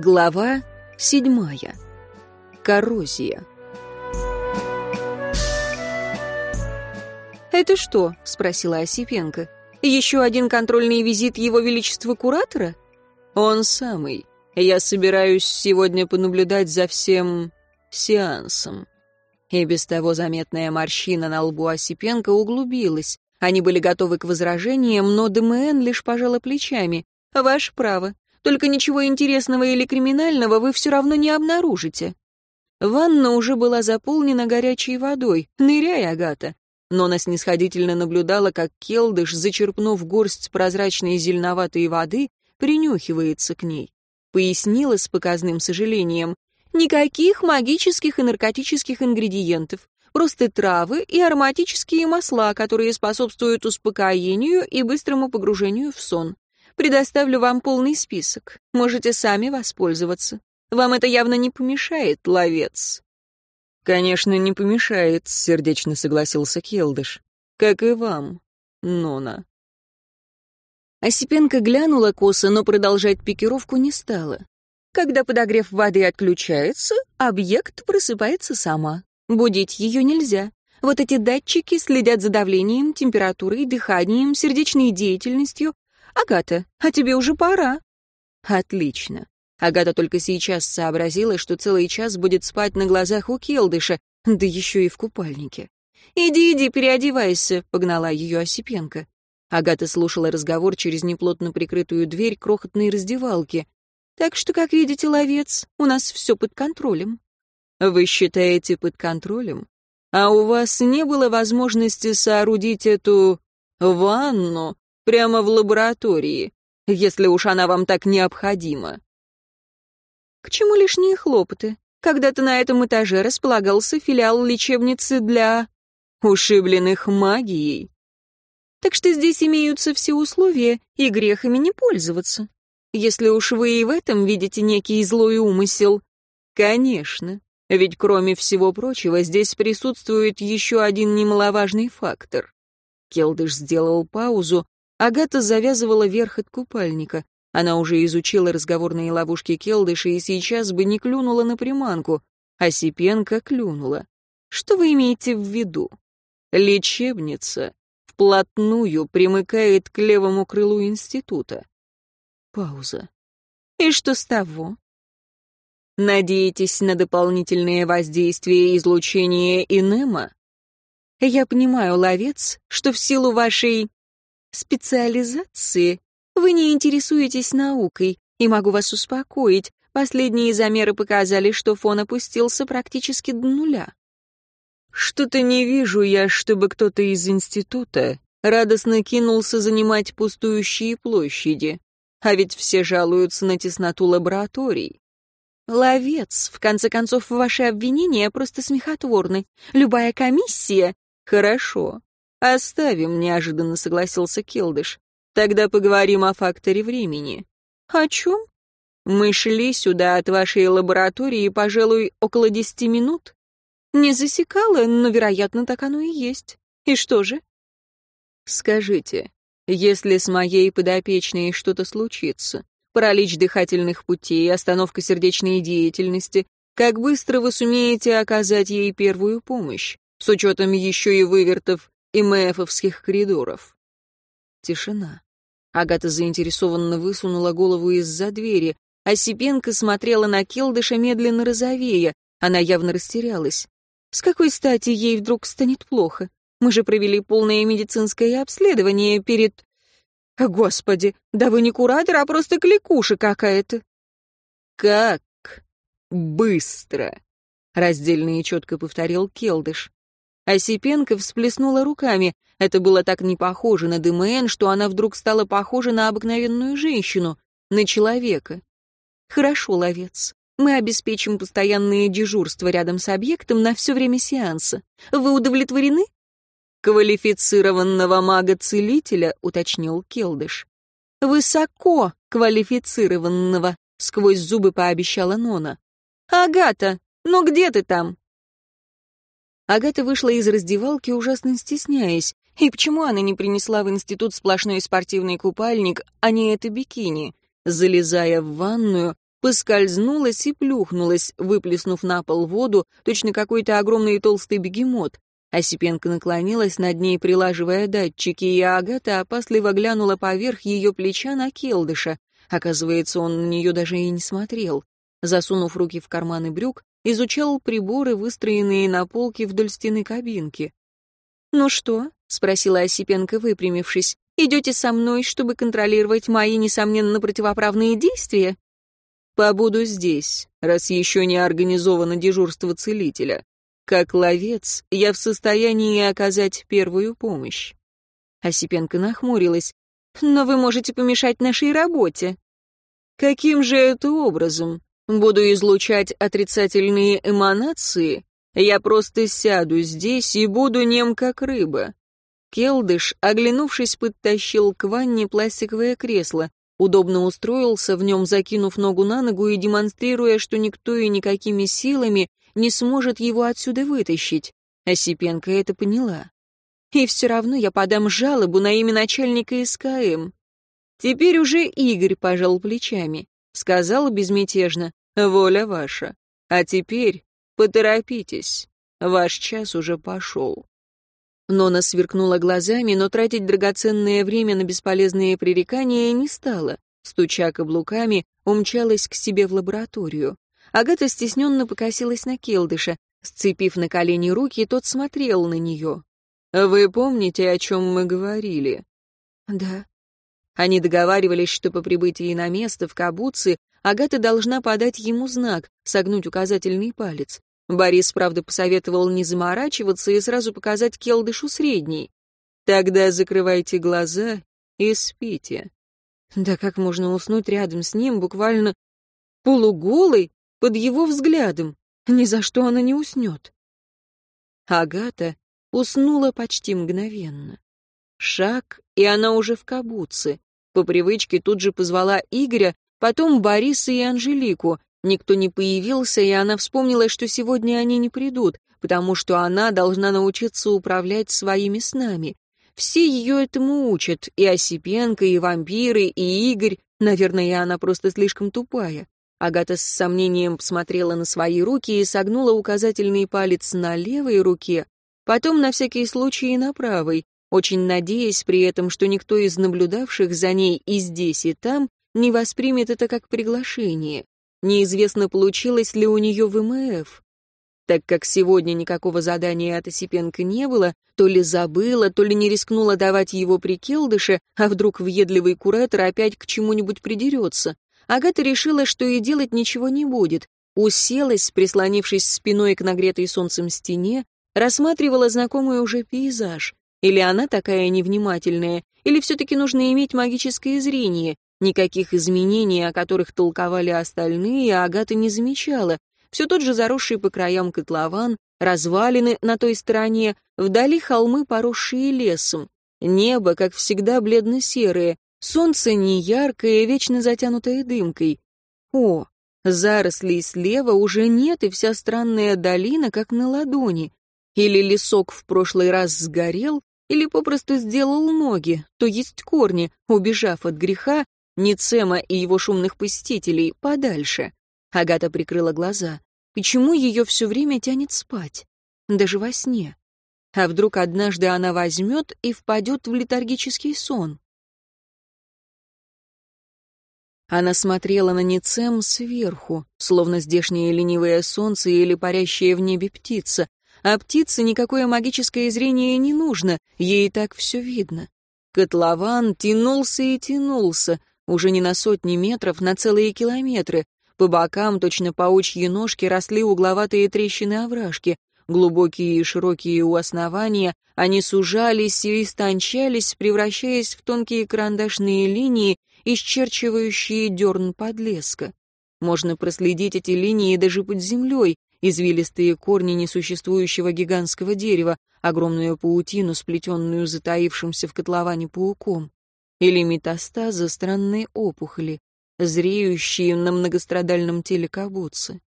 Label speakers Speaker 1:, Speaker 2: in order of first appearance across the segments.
Speaker 1: Глава седьмая. Коррозия. «Это что?» — спросила Осипенко. «Еще один контрольный визит Его Величества Куратора?»
Speaker 2: «Он самый. Я собираюсь сегодня понаблюдать за всем сеансом». И без того заметная морщина на лбу Осипенко углубилась. Они были готовы к возражениям, но ДМН лишь пожала плечами. «Ваше право. Только ничего интересного или криминального вы все равно не обнаружите. Ванна уже была заполнена горячей водой. Ныряй, Агата. Нона снисходительно наблюдала, как Келдыш, зачерпнув горсть прозрачной зеленоватой воды, принюхивается к ней. Пояснила с показным сожалением. Никаких магических и наркотических ингредиентов. Просто травы и ароматические масла, которые способствуют успокоению и быстрому погружению в сон. Предоставлю вам полный список. Можете сами воспользоваться. Вам это явно не помешает, ловец».
Speaker 1: «Конечно, не помешает», — сердечно согласился Келдыш. «Как и вам, Нона». Осипенко глянула косо, но продолжать пикировку не стала. Когда подогрев воды отключается, объект просыпается сама. Будить ее нельзя. Вот эти датчики следят за давлением, температурой, дыханием, сердечной деятельностью, «Агата, а тебе уже пора». «Отлично». Агата только сейчас сообразила, что целый час будет спать на глазах у Келдыша, да еще и в купальнике. «Иди, иди, переодевайся», — погнала ее Осипенко. Агата слушала разговор через неплотно прикрытую дверь крохотной раздевалки. «Так что, как видите, ловец, у нас все под контролем». «Вы считаете под контролем? А у вас не было возможности соорудить эту ванну Прямо в лаборатории, если уж она вам так необходима. К чему лишние хлопоты? Когда-то на этом этаже располагался филиал лечебницы для ушибленных магией. Так что здесь имеются все условия, и грехами не пользоваться. Если уж вы и в этом видите некий злой умысел. Конечно, ведь кроме всего прочего здесь присутствует еще один немаловажный фактор. Келдыш сделал паузу, Агата завязывала верх от купальника. Она уже изучила разговорные ловушки Келдыша и сейчас бы не клюнула на приманку. А Сипенко клюнула. Что вы имеете в виду? Лечебница вплотную примыкает к левому крылу института. Пауза. И что с того? Надеетесь на дополнительное воздействие излучения Инема? Я понимаю, ловец, что в силу вашей специализации вы не интересуетесь наукой, и могу вас успокоить, последние замеры показали, что фон опустился практически до нуля. Что-то не вижу я, чтобы кто-то из института радостно кинулся занимать пустующие площади, а ведь все жалуются на тесноту лабораторий. Ловец, в конце концов, ваши обвинения просто смехотворны. Любая комиссия... Хорошо. «Оставим», — неожиданно согласился Келдыш. «Тогда поговорим о факторе времени». «О чем?» «Мы шли сюда от вашей лаборатории, пожалуй, около десяти минут». «Не засекала, но, вероятно, так оно и есть. И что же?» «Скажите, если с моей подопечной что-то случится, паралич дыхательных путей, остановка сердечной деятельности, как быстро вы сумеете оказать ей первую помощь, с учетом еще и вывертов и мэфовских коридоров. Тишина. Агата заинтересованно высунула голову из-за двери, а Сипенко смотрела на Келдыша медленно розовея. Она явно растерялась. С какой стати ей вдруг станет плохо? Мы же провели полное медицинское обследование перед... Господи, да вы не куратор, а просто кликуша какая-то. Как быстро, раздельно и четко повторил Келдыш. Осипенко всплеснула руками. Это было так не похоже на ДМН, что она вдруг стала похожа на обыкновенную женщину, на человека. «Хорошо, ловец. Мы обеспечим постоянные дежурства рядом с объектом на все время сеанса. Вы удовлетворены?» «Квалифицированного мага-целителя», — уточнил Келдыш. «Высоко квалифицированного», — сквозь зубы пообещала Нона. «Агата, ну где ты там?» Агата вышла из раздевалки, ужасно стесняясь. И почему она не принесла в институт сплошной спортивный купальник, а не это бикини? Залезая в ванную, поскользнулась и плюхнулась, выплеснув на пол воду, точно какой-то огромный и толстый бегемот. Осипенко наклонилась над ней, прилаживая датчики, и Агата опасливо глянула поверх ее плеча на Келдыша. Оказывается, он на нее даже и не смотрел. Засунув руки в карманы брюк, изучал приборы, выстроенные на полке вдоль стены кабинки. «Ну что?» — спросила Осипенко, выпрямившись. «Идете со мной, чтобы контролировать мои, несомненно, противоправные действия?»
Speaker 2: «Побуду здесь, раз еще не организовано дежурство целителя. Как ловец я в состоянии оказать первую помощь».
Speaker 1: Осипенко нахмурилась. «Но вы можете помешать нашей работе».
Speaker 2: «Каким же это образом? Буду излучать отрицательные эманации? Я просто сяду здесь и буду нем как рыба». Келдыш, оглянувшись, подтащил к ванне пластиковое кресло, удобно устроился в нем, закинув ногу на ногу и демонстрируя, что никто и никакими силами не сможет его отсюда вытащить. Осипенко это поняла. И все равно я подам жалобу на имя начальника СКМ. Теперь уже Игорь пожал плечами. Сказал безмятежно, воля ваша. А теперь поторопитесь, ваш час уже пошел. Нона сверкнула глазами, но тратить драгоценное время на бесполезные пререкания не стала. Стуча каблуками, умчалась к себе в лабораторию. Агата стесненно покосилась на Келдыша. Сцепив на колени руки, тот смотрел на нее. «Вы помните, о чем мы говорили?»
Speaker 1: «Да».
Speaker 2: Они договаривались, что по прибытии на место в Кабуце Агата должна подать ему знак, согнуть указательный палец. Борис, правда, посоветовал не заморачиваться и сразу показать Келдышу средний. «Тогда закрывайте глаза и спите».
Speaker 1: Да как можно уснуть рядом с ним, буквально полуголый, под его взглядом. Ни за что она не уснет. Агата уснула почти мгновенно. Шаг, и она уже в кабуце. По привычке тут же позвала Игоря, потом Бориса и Анжелику. Никто не появился, и она вспомнила, что сегодня они не придут, потому что она должна научиться управлять своими снами. Все ее этому учат, и Осипенко, и вампиры, и Игорь. Наверное, она просто слишком тупая. Агата с сомнением посмотрела на свои руки и согнула указательный палец на левой руке, потом на всякий случай на правой, очень надеясь при этом, что никто из наблюдавших за ней и здесь, и там не воспримет это как приглашение. Неизвестно, получилось ли у нее ВМФ. Так как сегодня никакого задания от Осипенко не было, то ли забыла, то ли не рискнула давать его при Келдыше, а вдруг въедливый куратор опять к чему-нибудь придерется. Агата решила, что и делать ничего не будет. Уселась, прислонившись спиной к нагретой солнцем стене, рассматривала знакомый уже пейзаж. Или она такая невнимательная, или все-таки нужно иметь магическое зрение. Никаких изменений, о которых толковали остальные, Агата не замечала. Все тот же заросший по краям котлован, развалины на той стороне, вдали холмы, поросшие лесом. Небо, как всегда, бледно-серое, Солнце не яркое, вечно затянутое дымкой. О, зарослей слева уже нет, и вся странная долина как на ладони. Или лесок в прошлый раз сгорел, или попросту сделал ноги, то есть корни, убежав от греха, Ницема и его шумных посетителей, подальше. Агата прикрыла глаза. Почему ее все время тянет спать? Даже во сне. А вдруг однажды она возьмет и впадет в летаргический сон? Она смотрела на Ницем сверху, словно здешнее ленивое солнце или парящая в небе птица. А птице никакое магическое зрение не нужно, ей и так все видно. Котлован тянулся и тянулся, уже не на сотни метров, на целые километры. По бокам, точно паучьи ножки, росли угловатые трещины овражки. Глубокие и широкие у основания, они сужались и истончались, превращаясь в тонкие карандашные линии, исчерчивающие дерн подлеска. Можно проследить эти линии даже под землей, извилистые корни несуществующего гигантского дерева, огромную паутину, сплетенную затаившимся в котловане пауком, или метастазы странной опухоли, зреющие на многострадальном теле кабуцы.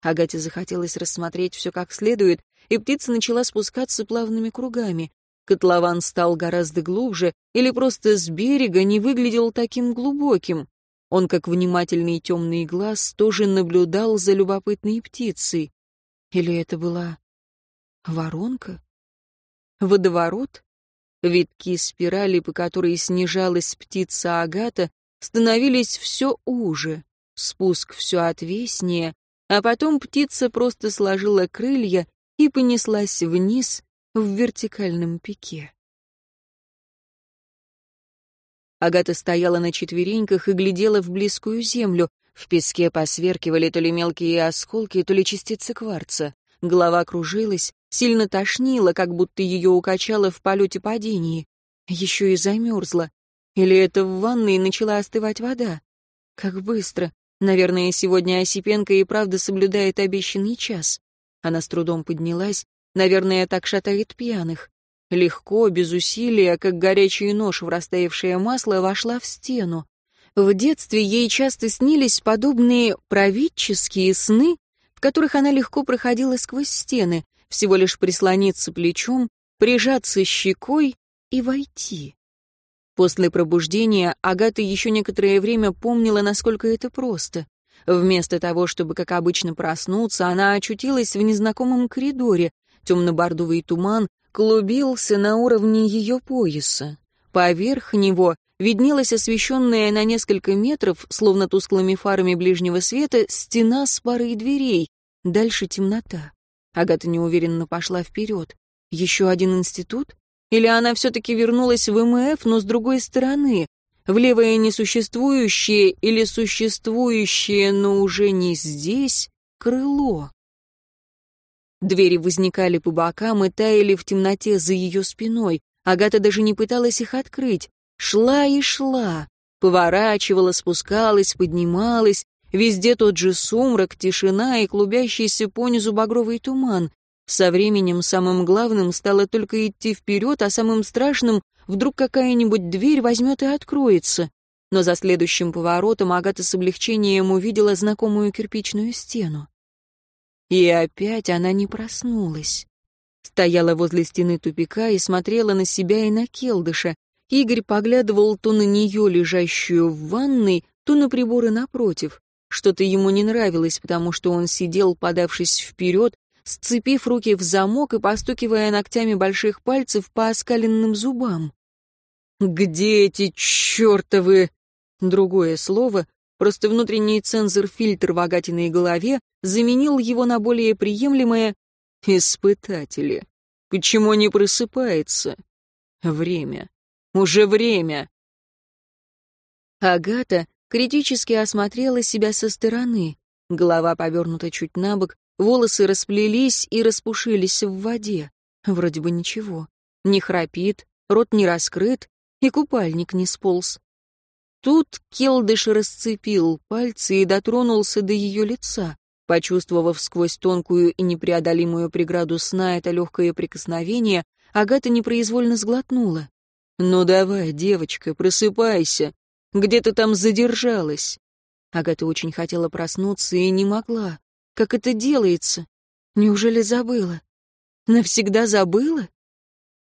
Speaker 1: Агате захотелось рассмотреть все как следует, и птица начала спускаться плавными кругами. Котлован стал гораздо глубже или просто с берега не выглядел таким глубоким.
Speaker 2: Он, как внимательный темный глаз, тоже наблюдал за любопытной птицей. Или это была воронка? Водоворот? Витки спирали, по которой снижалась птица Агата, становились все уже, спуск все отвеснее, а потом птица просто сложила крылья и понеслась вниз в вертикальном пике. Агата стояла на четвереньках и глядела в близкую землю. В песке посверкивали то ли мелкие осколки, то ли частицы кварца. Голова кружилась, сильно тошнила, как будто ее укачало в полете падении. Еще и замерзла. Или это в ванной начала остывать вода? Как быстро. Наверное, сегодня Осипенко и правда соблюдает обещанный час. Она с трудом поднялась. Наверное, так шатает пьяных. Легко, без усилия, как горячий нож в растаявшее масло, вошла в стену. В детстве ей часто снились подобные правительские сны, в которых она легко проходила сквозь стены, всего лишь прислониться плечом, прижаться щекой и войти. После пробуждения Агата еще некоторое время помнила, насколько это просто. Вместо того, чтобы, как обычно, проснуться, она очутилась в незнакомом коридоре. Темно-бордовый туман клубился на уровне ее пояса. Поверх него виднелась освещенная на несколько метров, словно тусклыми фарами ближнего света, стена с парой дверей. Дальше темнота. Агата неуверенно пошла вперед. Еще один институт? Или она все-таки вернулась в МФ, но с другой стороны, в левое несуществующее или существующее, но уже не здесь, крыло? Двери возникали по бокам и таяли в темноте за ее спиной. Агата даже не пыталась их открыть. Шла и шла. Поворачивала, спускалась, поднималась. Везде тот же сумрак, тишина и клубящийся понизу багровый туман. Со временем самым главным стало только идти вперед, а самым страшным вдруг какая-нибудь дверь возьмет и откроется. Но за следующим поворотом Агата с облегчением увидела знакомую кирпичную стену. И опять она не проснулась. Стояла возле стены тупика и смотрела на себя и на Келдыша. Игорь поглядывал то на нее, лежащую в ванной, то на приборы напротив. Что-то ему не нравилось, потому что он сидел, подавшись вперед, сцепив руки в замок и постукивая ногтями больших пальцев по оскаленным зубам. «Где эти чертовы...» Другое слово, просто внутренний цензор-фильтр в Агатиной голове заменил его на более приемлемое «испытатели». Почему не просыпается? Время. Уже время. Агата критически осмотрела себя со стороны. Голова повернута чуть на бок, Волосы расплелись и распушились в воде. Вроде бы ничего. Не храпит, рот не раскрыт, и купальник не сполз. Тут Келдыш расцепил пальцы и дотронулся до ее лица. Почувствовав сквозь тонкую и непреодолимую преграду сна это легкое прикосновение, Агата непроизвольно сглотнула. «Ну давай, девочка, просыпайся. Где ты там задержалась?» Агата очень хотела проснуться и не могла. Как это делается? Неужели забыла? Навсегда забыла?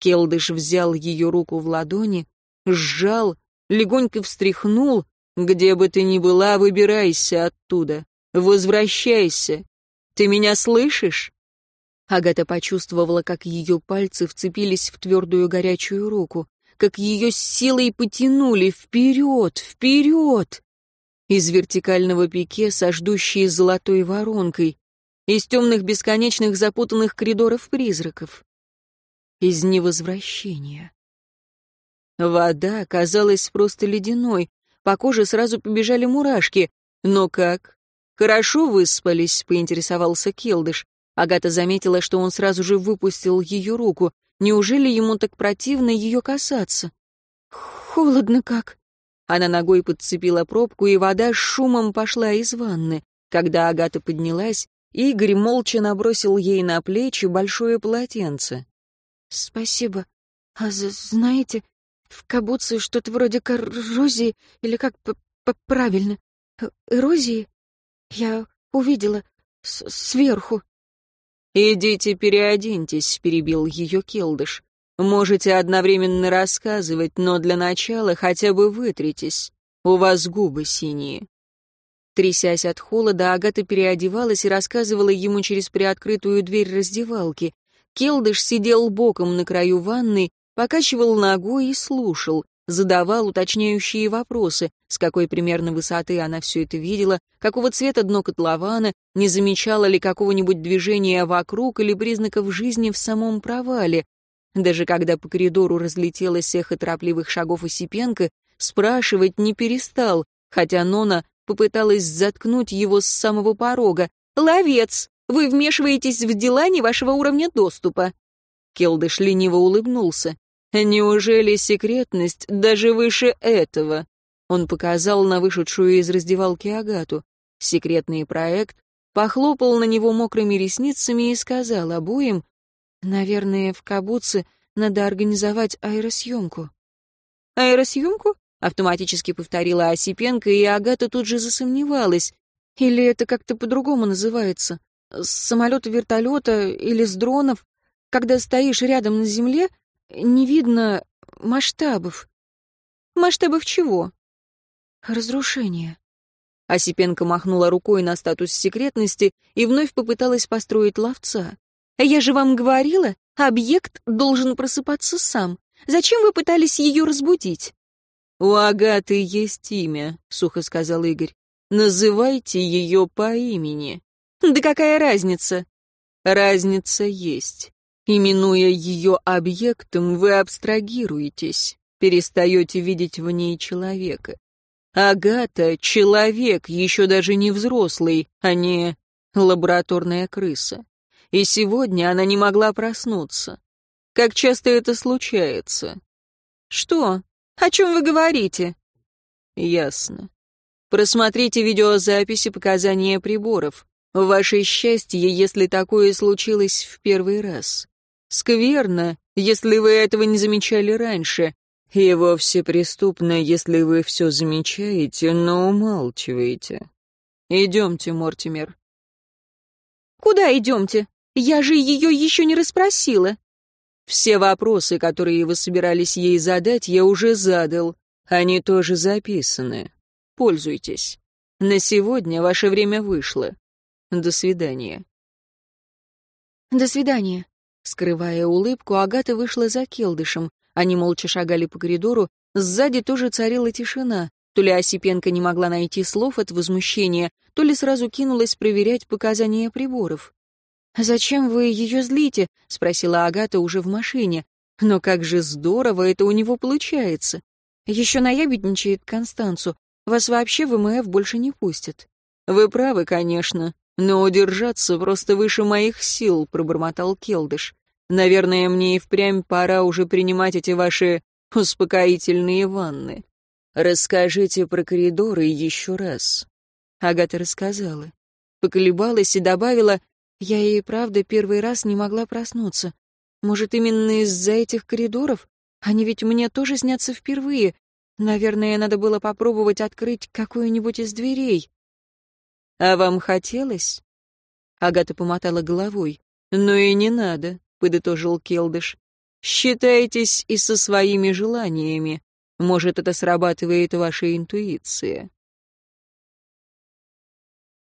Speaker 2: Келдыш взял ее руку в ладони, сжал, легонько встряхнул. «Где бы ты ни была, выбирайся оттуда. Возвращайся. Ты меня слышишь?» Агата почувствовала, как ее пальцы вцепились в твердую горячую руку, как ее силой потянули вперед, вперед из вертикального пике со ждущей золотой воронкой, из темных бесконечных запутанных коридоров призраков, из невозвращения. Вода казалась просто ледяной, по коже сразу побежали мурашки. Но как? Хорошо выспались, поинтересовался Келдыш. Агата заметила, что он сразу же выпустил ее руку. Неужели ему так противно ее касаться? «Холодно как», она ногой подцепила пробку, и вода с шумом пошла из ванны. Когда Агата поднялась, Игорь молча набросил ей на плечи большое полотенце. «Спасибо. А знаете, в кабуце что-то вроде коррозии, или как правильно? Эрозии? Я увидела сверху». «Идите переоденьтесь», — перебил ее Келдыш. Можете одновременно рассказывать, но для начала хотя бы вытритесь. У вас губы синие». Трясясь от холода, Агата переодевалась и рассказывала ему через приоткрытую дверь раздевалки. Келдыш сидел боком на краю ванны, покачивал ногой и слушал, задавал уточняющие вопросы, с какой примерно высоты она все это видела, какого цвета дно котлована, не замечала ли какого-нибудь движения вокруг или признаков жизни в самом провале. Даже когда по коридору разлетелось эхо торопливых шагов Осипенко, спрашивать не перестал, хотя Нона попыталась заткнуть его с самого порога. «Ловец! Вы вмешиваетесь в дела не вашего уровня доступа!» Келдыш лениво улыбнулся. «Неужели секретность даже выше этого?» Он показал на вышедшую из раздевалки Агату. Секретный проект похлопал на него мокрыми ресницами и сказал обоим, «Наверное, в Кабуце надо организовать аэросъемку». «Аэросъемку?» — автоматически повторила Осипенко, и Агата тут же засомневалась. «Или это как-то по-другому называется? С самолета-вертолета или с дронов? Когда стоишь рядом на земле, не видно масштабов. Масштабов чего? Разрушения. Осипенко махнула рукой на статус секретности и вновь попыталась построить ловца. «Я же вам говорила, объект должен просыпаться сам. Зачем вы пытались ее разбудить?»
Speaker 1: «У Агаты есть имя», — сухо сказал Игорь. «Называйте ее по имени».
Speaker 2: «Да какая разница?»
Speaker 1: «Разница есть. Именуя ее объектом, вы абстрагируетесь, перестаете видеть в ней человека. Агата — человек, еще даже не взрослый, а не лабораторная крыса. И сегодня она не могла проснуться. Как часто это случается?
Speaker 2: Что? О чем вы говорите?
Speaker 1: Ясно. Просмотрите видеозаписи показания приборов. Ваше счастье, если такое случилось в первый раз. Скверно, если вы этого не замечали раньше, и вовсе преступно, если вы все замечаете, но умалчиваете. Идемте, Мортимер.
Speaker 2: Куда идемте? Я же ее еще не расспросила.
Speaker 1: Все вопросы, которые вы собирались ей задать, я уже задал. Они тоже записаны. Пользуйтесь. На сегодня ваше время вышло. До свидания.
Speaker 2: До свидания. Скрывая улыбку, Агата вышла за Келдышем. Они молча шагали по коридору. Сзади тоже царила тишина. То ли Осипенко не могла найти слов от возмущения, то ли сразу кинулась проверять показания приборов. «Зачем вы ее злите?» — спросила Агата уже в машине. «Но как же здорово это у него получается. Еще наябедничает Констанцу. Вас вообще в МФ больше не пустят».
Speaker 1: «Вы правы, конечно. «Но удержаться просто выше моих сил», — пробормотал Келдыш. «Наверное, мне и впрямь пора уже принимать эти ваши успокоительные ванны. Расскажите про коридоры еще раз».
Speaker 2: Агата рассказала. Поколебалась и добавила, «Я и правда первый раз не могла проснуться. Может, именно из-за этих коридоров? Они ведь мне тоже снятся впервые. Наверное, надо было попробовать открыть какую-нибудь из дверей».
Speaker 1: «А вам хотелось?» Агата помотала головой. «Ну и не надо», — подытожил Келдыш. «Считайтесь и со своими желаниями. Может, это срабатывает ваша интуиция».